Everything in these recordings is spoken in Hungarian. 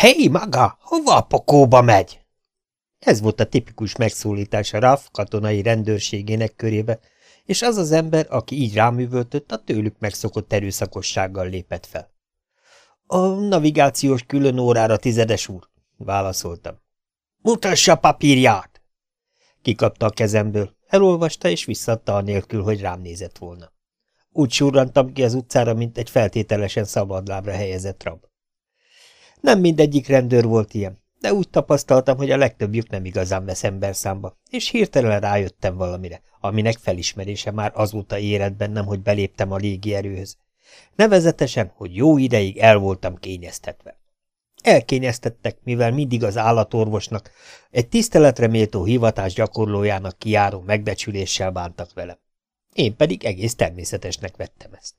Hé, maga, hova a pokóba megy? Ez volt a tipikus megszólítás a RAF katonai rendőrségének körébe, és az az ember, aki így ráművöltött, a tőlük megszokott erőszakossággal lépett fel. A navigációs külön órára, tizedes úr, válaszoltam. Mutassa papírját! Kikapta a kezemből, elolvasta és visszadta anélkül, hogy rám nézett volna. Úgy surrantam ki az utcára, mint egy feltételesen szabadlábra helyezett rab. Nem mindegyik rendőr volt ilyen, de úgy tapasztaltam, hogy a legtöbbjük nem igazán vesz számba, és hirtelen rájöttem valamire, aminek felismerése már azóta érett bennem, hogy beléptem a légierőhöz. Nevezetesen, hogy jó ideig el voltam kényeztetve. Elkényeztettek, mivel mindig az állatorvosnak, egy tiszteletre méltó hivatás gyakorlójának kiáró megbecsüléssel bántak velem. Én pedig egész természetesnek vettem ezt.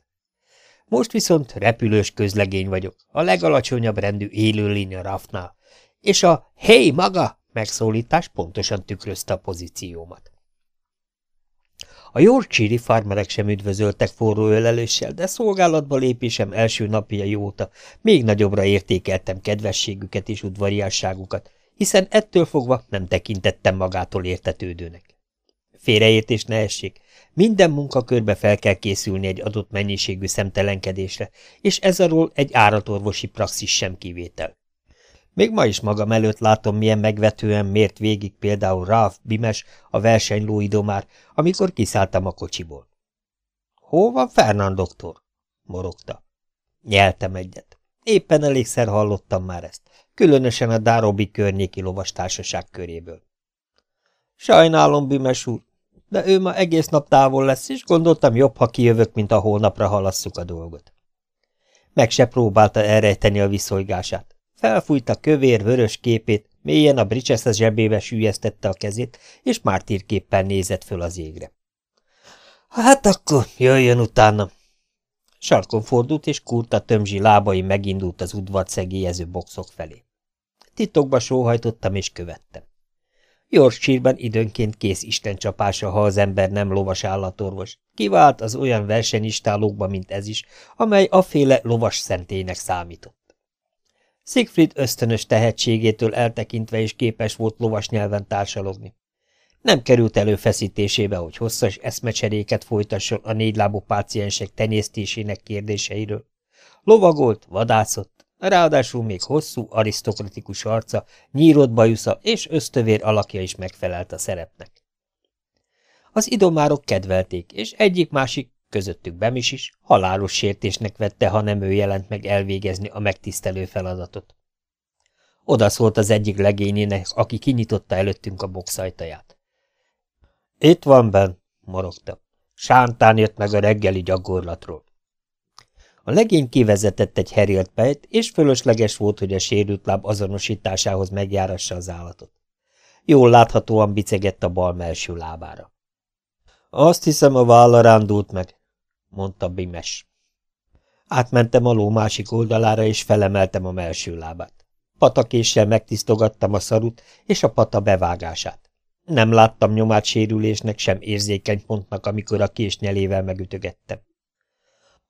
Most viszont repülős közlegény vagyok, a legalacsonyabb rendű élőlény a rafnál, és a hey maga megszólítás pontosan tükrözte a pozíciómat. A Yorkshire farmerek sem üdvözöltek forró ölelőssel, de szolgálatba lépésem első napja óta még nagyobbra értékeltem kedvességüket és udvariasságukat, hiszen ettől fogva nem tekintettem magától értetődőnek. Félreértés ne essék, minden munkakörbe fel kell készülni egy adott mennyiségű szemtelenkedésre, és ez arról egy áratorvosi praxis sem kivétel. Még ma is magam előtt látom, milyen megvetően mért végig például Ralph Bimes, a versenyló amikor kiszálltam a kocsiból. – Hol van Fernand doktor? – morogta. Nyeltem egyet. Éppen elégszer hallottam már ezt, különösen a Dárobi környéki lovastársaság köréből. – Sajnálom, Bimes úr, de ő ma egész nap távol lesz, és gondoltam jobb, ha kijövök, mint a holnapra halasszuk a dolgot. Meg se próbálta elrejteni a viszolygását. Felfújta kövér, vörös képét, mélyen a bricsesz zsebébe sűjesztette a kezét, és mártírképpen nézett föl az égre. Hát akkor jöjjön utána. Sarkon fordult, és kurta tömzsi lábai megindult az udvart szegélyező boxok felé. Titokba sóhajtottam, és követtem. Yorkshire-ben időnként kész istencsapása, ha az ember nem lovas állatorvos. Kivált az olyan versenyistálókba, mint ez is, amely aféle lovas szentének számított. Siegfried ösztönös tehetségétől eltekintve is képes volt lovas nyelven társalogni. Nem került előfeszítésébe, hogy hosszas eszmecseréket folytasson a négylábú páciensek tenyésztésének kérdéseiről. Lovagolt, vadászott, ráadásul még hosszú, arisztokratikus arca, nyírott bajusza és ösztövér alakja is megfelelt a szerepnek. Az idomárok kedvelték, és egyik-másik közöttük Bemis is, halálos sértésnek vette, ha nem ő jelent meg elvégezni a megtisztelő feladatot. Oda szólt az egyik legényének, aki kinyitotta előttünk a boxajtaját. Itt van Ben, morogta. Sántán jött meg a reggeli gyakorlatról. A legény kivezetett egy herélt pejt, és fölösleges volt, hogy a sérült láb azonosításához megjárassa az állatot. Jól láthatóan bicegett a bal melső lábára. Azt hiszem, a válla rándult meg, mondta Bimes. Átmentem a ló másik oldalára, és felemeltem a melső lábát. Patakéssel megtisztogattam a szarut és a pata bevágását. Nem láttam nyomát sérülésnek, sem érzékeny pontnak, amikor a kés nyelével megütögettem.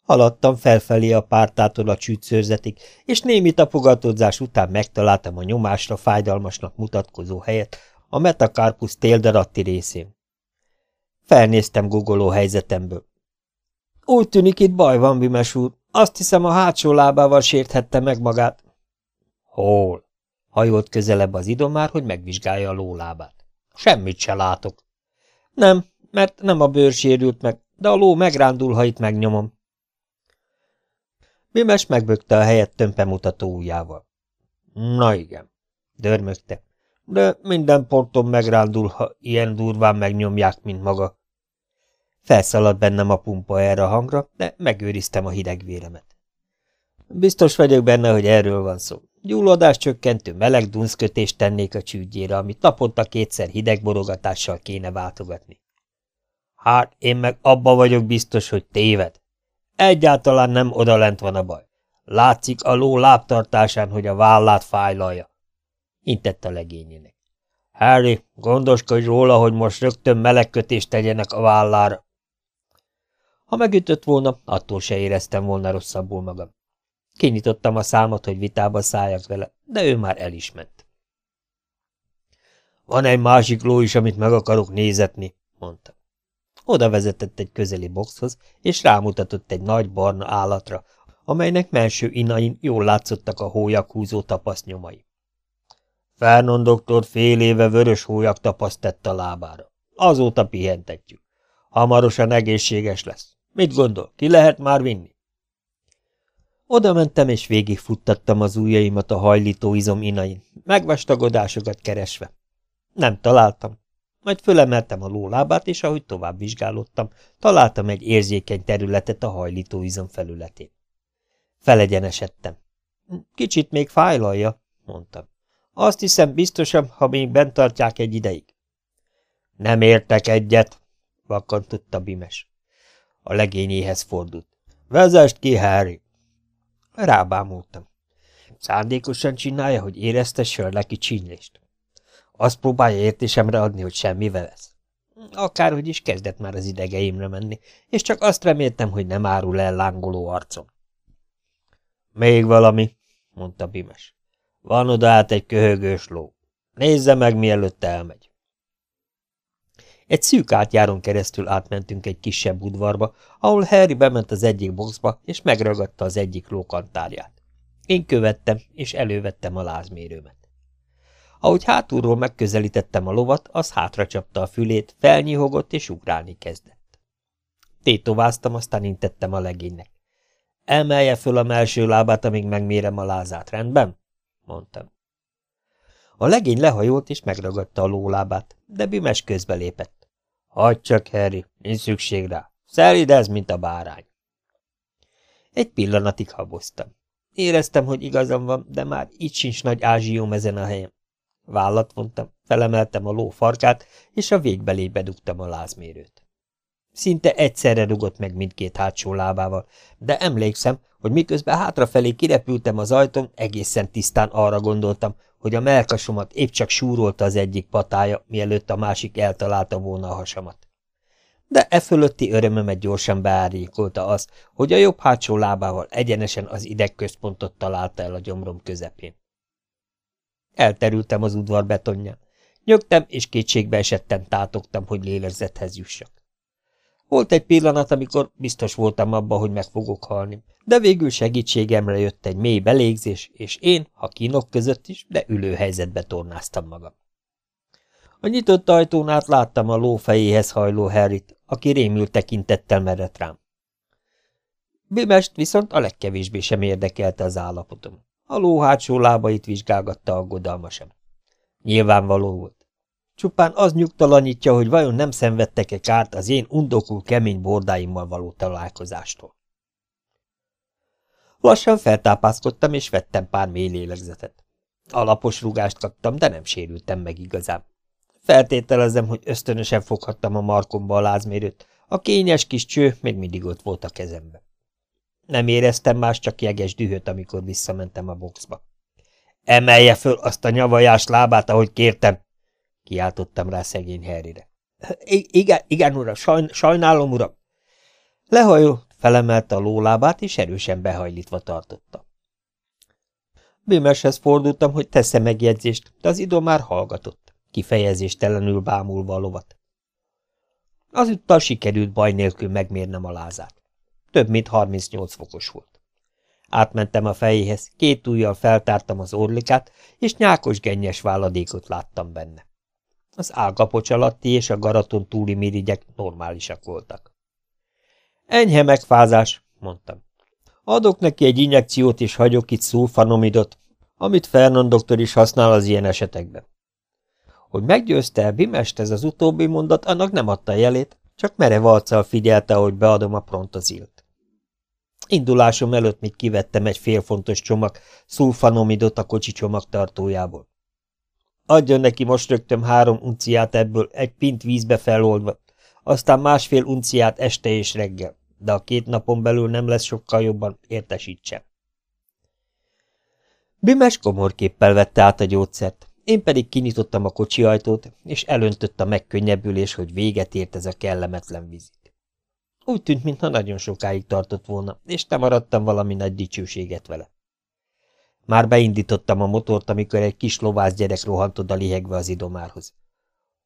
Haladtam felfelé a pártától a csűtszőrzetig, és némi tapogatódzás után megtaláltam a nyomásra fájdalmasnak mutatkozó helyet a metakarpus téldaratti részén. Felnéztem guggoló helyzetemből. Úgy tűnik, itt baj van, Bimes úr. Azt hiszem, a hátsó lábával sérthette meg magát. Hol? Hajolt közelebb az idomár, hogy megvizsgálja a lólábát. Semmit se látok. Nem, mert nem a bőr sérült meg, de a ló megrándul, ha itt megnyomom. Bimes megbökte a helyet tömpemutató ujjával. Na igen, dörmögte, de minden ponton megrándul, ha ilyen durván megnyomják, mint maga. Felszaladt bennem a pumpa erre a hangra, de megőriztem a hideg véremet. Biztos vagyok benne, hogy erről van szó. Gyulladás csökkentő meleg dunszkötést tennék a csűdjére, amit naponta kétszer hideg borogatással kéne váltogatni. Hát, én meg abba vagyok biztos, hogy téved. Egyáltalán nem odalent van a baj. Látszik a ló lábtartásán, hogy a vállát fájlalja. Intett a legényének. Harry, gondoskodj róla, hogy most rögtön melegkötést tegyenek a vállára. Ha megütött volna, attól se éreztem volna rosszabbul magam. Kinyitottam a számot, hogy vitába szálljak vele, de ő már el is ment. Van egy másik ló is, amit meg akarok nézetni, mondta. Oda vezetett egy közeli boxhoz, és rámutatott egy nagy barna állatra, amelynek melső inain jól látszottak a húzó tapasznyomai. Fernon doktor fél éve vörös hólyag tapaszt tett a lábára. Azóta pihentetjük. Hamarosan egészséges lesz. Mit gondol, ki lehet már vinni? Oda mentem, és végigfuttattam az ujjaimat a hajlító izom inain, megvastagodásokat keresve. Nem találtam. Majd fölemeltem a lólábát, és ahogy tovább vizsgálódtam, találtam egy érzékeny területet a hajlító izom felületén. Felegyenesedtem. Kicsit még fájlalja, mondtam. Azt hiszem biztosan, ha még bent tartják egy ideig. Nem értek egyet, vakkantotta Bimes. A legényéhez fordult. Vezest ki, Harry! Rábámultam. Szándékosan csinálja, hogy érezte Sörleki csínlést. Azt próbálja értésemre adni, hogy semmivel lesz. Akárhogy is kezdett már az idegeimre menni, és csak azt reméltem, hogy nem árul el lángoló arcom. Még valami, mondta Bimes. Van oda át egy köhögős ló. Nézze meg, mielőtt elmegy. Egy szűk átjáron keresztül átmentünk egy kisebb udvarba, ahol Harry bement az egyik boxba, és megragadta az egyik lókantárját. Én követtem, és elővettem a lázmérőmet. Ahogy hátulról megközelítettem a lovat, az hátra csapta a fülét, felnyihogott és ugrálni kezdett. Tétováztam, aztán intettem a legénynek. Emelje föl a melső lábát, amíg megmérem a lázát, rendben? mondtam. A legény lehajolt és megragadta a lólábát, de Bimes közbelépett. Hagyd csak, Harry, nincs szükség rá. Szelid ez, mint a bárány. Egy pillanatig haboztam. Éreztem, hogy igazam van, de már így sincs nagy ázsióm ezen a helyen. Vállat vontam, felemeltem a ló farkát, és a végbelébe dugtam a lázmérőt. Szinte egyszerre rugott meg mindkét hátsó lábával, de emlékszem, hogy miközben hátrafelé kirepültem az ajtón, egészen tisztán arra gondoltam, hogy a melkasomat épp csak súrolta az egyik patája, mielőtt a másik eltalálta volna a hasamat. De e fölötti örömömet gyorsan beárnyékolta az, hogy a jobb hátsó lábával egyenesen az idegközpontot találta el a gyomrom közepén. Elterültem az udvar betonján. Nyögtem, és kétségbe esetten tátogtam, hogy lélegzethez jussak. Volt egy pillanat, amikor biztos voltam abban, hogy meg fogok halni, de végül segítségemre jött egy mély belégzés, és én, ha kínok között is, de ülő helyzetbe tornáztam magam. A nyitott ajtón át láttam a ló hajló Harryt, aki rémült tekintettel merett rám. Bimest viszont a legkevésbé sem érdekelte az állapotom. A ló hátsó lábait vizsgálgatta aggodalmasan. Nyilvánvaló volt. Csupán az nyugtalanítja, hogy vajon nem szenvedtek-e kárt az én undokul kemény bordáimmal való találkozástól. Lassan feltápászkodtam, és vettem pár mély lélegzetet. Alapos rugást kaptam, de nem sérültem meg igazán. Feltételezem, hogy ösztönösen foghattam a markomba a lázmérőt, a kényes kis cső még mindig ott volt a kezemben. Nem éreztem más, csak jeges dühöt, amikor visszamentem a boxba. Emelje föl azt a nyavajás lábát, ahogy kértem, kiáltottam rá szegény Harryre. Igen, igen, uram, sajn, sajnálom, uram. Lehajó, felemelte a lólábát, és erősen behajlítva tartotta. Bimeshez fordultam, hogy tesz-e megjegyzést, de az idő már hallgatott, kifejezéstelenül bámulva a lovat. Azuttal sikerült baj nélkül megmérnem a lázát. Több mint 38 fokos volt. Átmentem a fejéhez, két ujjal feltártam az orlikát, és nyákos gennyes váladékot láttam benne. Az álkapocs alatti és a garaton túli mirigyek normálisak voltak. Enyhe megfázás, mondtam. Adok neki egy injekciót, és hagyok itt szulfanomidot, amit Fernan doktor is használ az ilyen esetekben. Hogy meggyőzte Bimest ez az utóbbi mondat, annak nem adta jelét, csak merev arccal figyelte, hogy beadom a prontozilt. Indulásom előtt még kivettem egy félfontos csomag szulfanomidot a kocsi csomagtartójából. Adjon neki most rögtön három unciát ebből, egy pint vízbe feloldva, aztán másfél unciát este és reggel, de a két napon belül nem lesz sokkal jobban, értesítsem. Bimes komorképpel vette át a gyógyszert, én pedig kinyitottam a kocsi ajtót, és elöntött a megkönnyebbülés, hogy véget ért ez a kellemetlen vizit. Úgy tűnt, mintha nagyon sokáig tartott volna, és nem maradtam valami nagy dicsőséget vele. Már beindítottam a motort, amikor egy kis lovász gyerek rohant oda lihegve az idomárhoz.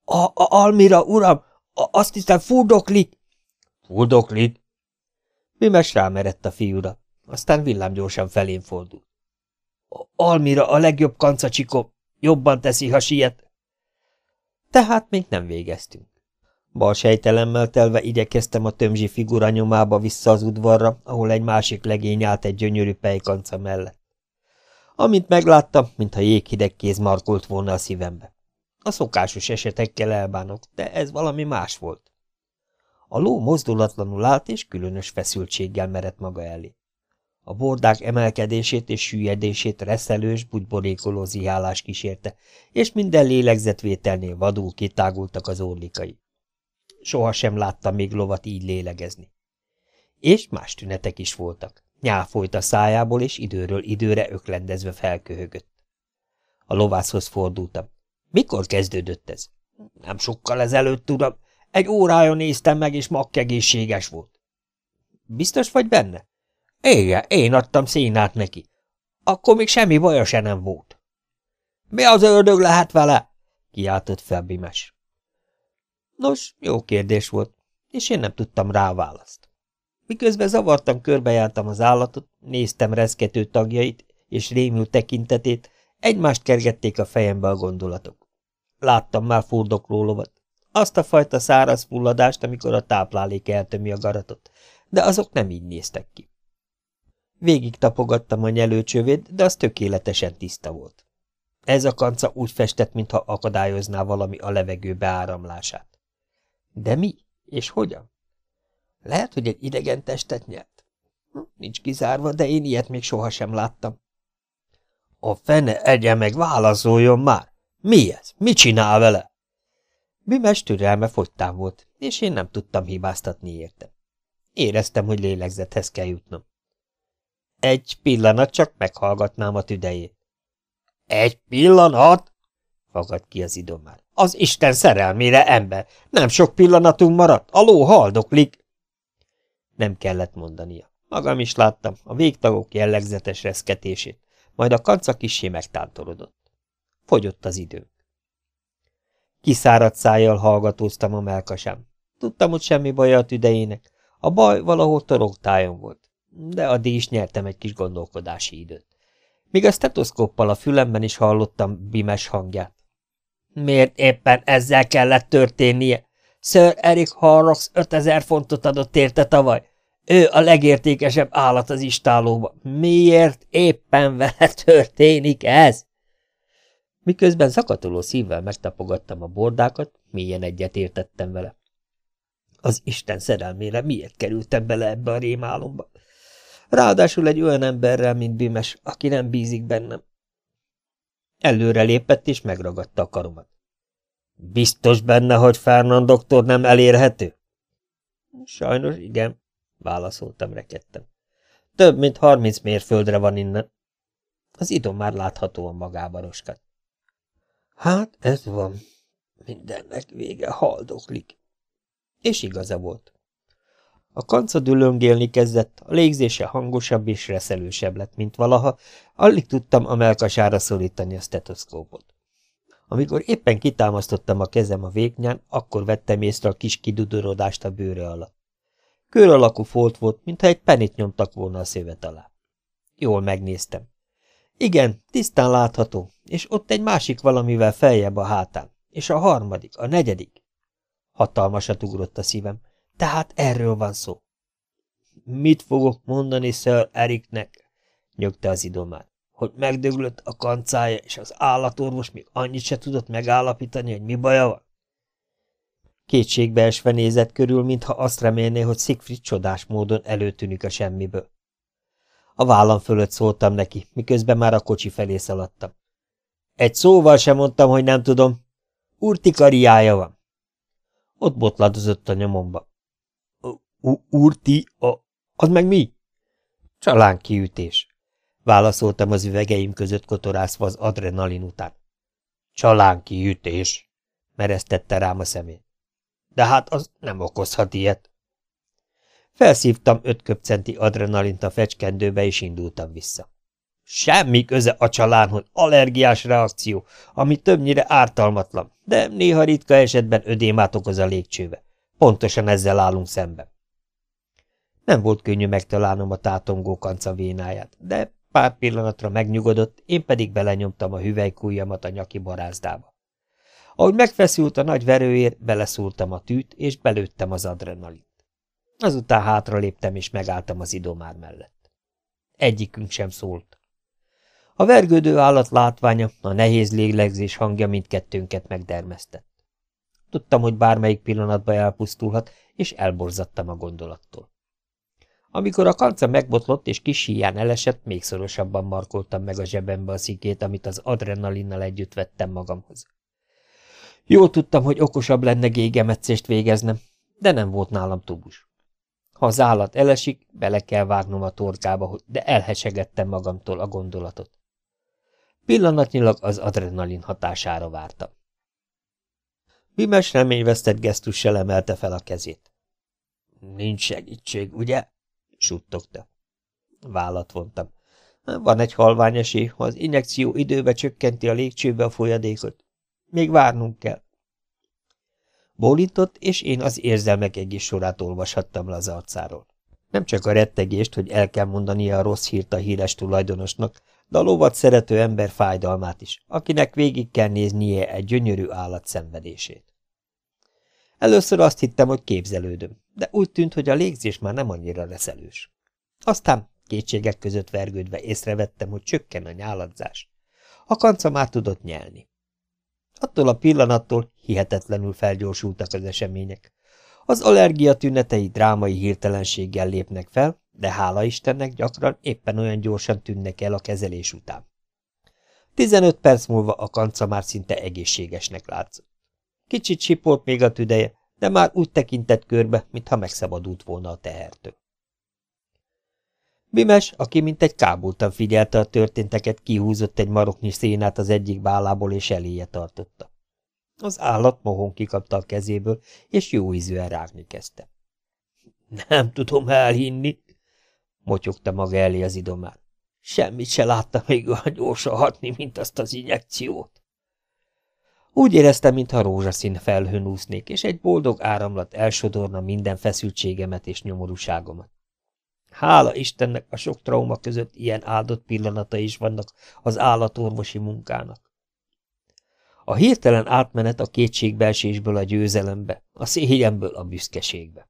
A, – A, Almira, uram! A, azt hiszem, furdoklik! – Furdoklik? Mimes rámerett a fiúra, aztán villámgyorsan felén fordult. – Almira a legjobb kancacsikom, jobban teszi, ha siet. Tehát még nem végeztünk. Bal sejtelemmel telve igyekeztem a tömzsi figura nyomába vissza az udvarra, ahol egy másik legény állt egy gyönyörű pejkanca mellett. Amint megláttam, mintha jéghideg kéz markolt volna a szívembe. A szokásos esetekkel elbánok, de ez valami más volt. A ló mozdulatlanul állt, és különös feszültséggel merett maga elé. A bordák emelkedését és süllyedését reszelős, bugyborékoló zihálás kísérte, és minden lélegzetvételnél vadul kitágultak az orlikai. Soha sem láttam még lovat így lélegezni. És más tünetek is voltak. Nyál folyt a szájából, és időről időre öklendezve felköhögött. A lovászhoz fordultam. Mikor kezdődött ez? Nem sokkal ezelőtt, uram. Egy órája néztem meg, és makkegészséges volt. Biztos vagy benne? Igen, én adtam színát neki. Akkor még semmi baja se nem volt. Mi az ördög lehet vele? kiáltott fel Bimes. Nos, jó kérdés volt, és én nem tudtam rá választ. Miközben zavartam, körbejártam az állatot, néztem reszkető tagjait és rémült tekintetét, egymást kergették a fejembe a gondolatok. Láttam már furdokló lovat, azt a fajta száraz fulladást, amikor a táplálék eltömi a garatot, de azok nem így néztek ki. Végig tapogattam a nyelőcsövét, de az tökéletesen tiszta volt. Ez a kanca úgy festett, mintha akadályozná valami a levegő beáramlását. De mi? És hogyan? Lehet, hogy egy idegen testet nyert. Hm, nincs kizárva, de én ilyet még sohasem láttam. A fene egye meg, válaszoljon már! Mi ez? Mit csinál vele? Bimes türelme fogytán volt, és én nem tudtam hibáztatni érte. Éreztem, hogy lélegzethez kell jutnom. Egy pillanat, csak meghallgatnám a tüdejét. Egy pillanat? Fagad ki az idomár. Az Isten szerelmére, ember! Nem sok pillanatunk maradt, a ló haldoklik! Nem kellett mondania. Magam is láttam a végtagok jellegzetes reszketését, majd a kanca kissé megtántorodott. Fogyott az idő. Kiszáradt szájjal hallgatóztam a melkasám. Tudtam, hogy semmi baj a tüdejének. A baj valahol toroktájon volt. De a is nyertem egy kis gondolkodási időt. Míg a stetoszkóppal a fülemben is hallottam Bimes hangját. Miért éppen ezzel kellett történnie? Sir Eric Horrocks 5000 fontot adott érte tavaly. Ő a legértékesebb állat az istálóban. Miért éppen vele történik ez? Miközben zakatoló szívvel megtapogattam a bordákat, mélyen egyet értettem vele. Az Isten szerelmére miért kerültem bele ebbe a rémálomba? Ráadásul egy olyan emberrel, mint Bimes, aki nem bízik bennem. Előre lépett és megragadta a karomat. Biztos benne, hogy Fernand doktor nem elérhető? Sajnos igen, válaszoltam rekedtem. Több mint harminc mérföldre van innen. Az idom már láthatóan magába roskat. Hát ez van. Mindennek vége haldoklik. És igaza volt. A kanca dülöngélni kezdett, a légzése hangosabb és reszelősebb lett, mint valaha, alig tudtam a melkasára szorítani a stetoszkópot. Amikor éppen kitámasztottam a kezem a véknyán, akkor vettem észre a kis kidudorodást a bőre alatt. Kör alakú folt volt, mintha egy penit nyomtak volna a szövet alá. Jól megnéztem. Igen, tisztán látható, és ott egy másik valamivel feljebb a hátán, és a harmadik, a negyedik. Hatalmasat ugrott a szívem, tehát erről van szó. Mit fogok mondani Sir Eriknek? nyögte az idomár. Hogy megdöglött a kancája, és az állatorvos még annyit se tudott megállapítani, hogy mi baja van? Kétségbeesve nézett körül, mintha azt remélné, hogy Siegfried csodás módon előtűnik a semmiből. A vállam fölött szóltam neki, miközben már a kocsi felé szaladtam. Egy szóval sem mondtam, hogy nem tudom. Urtikariája van. Ott botladozott a nyomomba. Urti, a, az meg mi? Csalán kiütés. Válaszoltam az üvegeim között kotorászva az adrenalin után. Csalán kiütés, mereztette rám a szemét. De hát az nem okozhat ilyet. Felszívtam öt köpcenti adrenalint a fecskendőbe, és indultam vissza. Semmi köze a csalánhoz, allergiás reakció, ami többnyire ártalmatlan, de néha ritka esetben ödémát okoz a légcsőbe. Pontosan ezzel állunk szemben. Nem volt könnyű megtalálnom a tátongó kanca vénáját, de pár pillanatra megnyugodott, én pedig belenyomtam a hüvelykújjamat a nyaki barázdába. Ahogy megfeszült a nagy verőér, beleszúrtam a tűt, és belőttem az adrenalint. Azután hátraléptem, és megálltam az idomár mellett. Egyikünk sem szólt. A vergődő állat látványa, a nehéz lélegzés hangja mindkettőnket megdermesztett. Tudtam, hogy bármelyik pillanatban elpusztulhat, és elborzattam a gondolattól. Amikor a kanca megbotlott és kis híján elesett, még szorosabban markoltam meg a zsebembe a szikét, amit az adrenalinnal együtt vettem magamhoz. Jól tudtam, hogy okosabb lenne gégemetszést végeznem, de nem volt nálam tubus. Ha az állat elesik, bele kell vágnom a torkába, de elhesegettem magamtól a gondolatot. Pillanatnyilag az adrenalin hatására vártam. Bimes reményvesztett gesztussal emelte fel a kezét. Nincs segítség, ugye? Suttogta. Vállat vontam. Van egy halvány esély, ha az injekció időbe csökkenti a légcsőbe a folyadékot. Még várnunk kell. Bólintott, és én az érzelmek egész sorát olvashattam le az arcáról. Nem csak a rettegést, hogy el kell mondania a rossz hírt a híres tulajdonosnak, de a lovat szerető ember fájdalmát is, akinek végig kell néznie egy gyönyörű állat szenvedését. Először azt hittem, hogy képzelődöm, de úgy tűnt, hogy a légzés már nem annyira reszelős. Aztán kétségek között vergődve észrevettem, hogy csökken a nyáladzás. A kanca már tudott nyelni. Attól a pillanattól hihetetlenül felgyorsultak az események. Az allergia tünetei drámai hirtelenséggel lépnek fel, de hála Istennek gyakran éppen olyan gyorsan tűnnek el a kezelés után. Tizenöt perc múlva a kanca már szinte egészségesnek látszott. Kicsit sipolt még a tüdeje, de már úgy tekintett körbe, mintha megszabadult volna a tehertől. Bimes, aki mint egy kábultan figyelte a történteket, kihúzott egy maroknyi szénát az egyik bálából, és eléje tartotta. Az állat mohon kikapta a kezéből, és jó ízűen rágni kezdte. Nem tudom elhinni, motyogta maga elé az idomár. Semmit se látta még olyan gyorsan hatni, mint azt az injekciót. Úgy éreztem, mintha rózsaszín felhőn úsznék, és egy boldog áramlat elsodorna minden feszültségemet és nyomorúságomat. Hála Istennek a sok trauma között ilyen áldott pillanata is vannak az állatorvosi munkának. A hirtelen átmenet a kétségbeesésből a győzelembe, a szégyemből a büszkeségbe.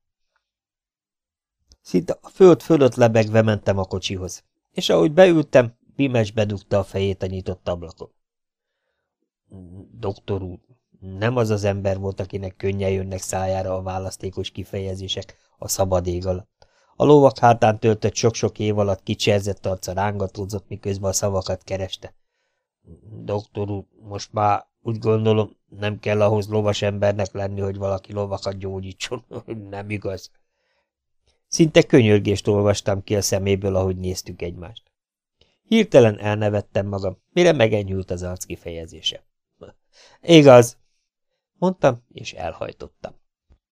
Szinte a föld fölött lebegve mentem a kocsihoz, és ahogy beültem, Bimes bedugta a fejét a nyitott ablakon. Doktor úr, nem az az ember volt, akinek könnyen jönnek szájára a választékos kifejezések a szabad ég alatt. A lovak hátán töltött sok-sok év alatt kicserzett arca rángatózott, miközben a szavakat kereste. Doktor úr, most már úgy gondolom, nem kell ahhoz lovas embernek lenni, hogy valaki lovakat gyógyítson. nem igaz. Szinte könyörgést olvastam ki a szeméből, ahogy néztük egymást. Hirtelen elnevettem magam, mire megenyhült az arc kifejezése. Igaz, mondtam, és elhajtottam.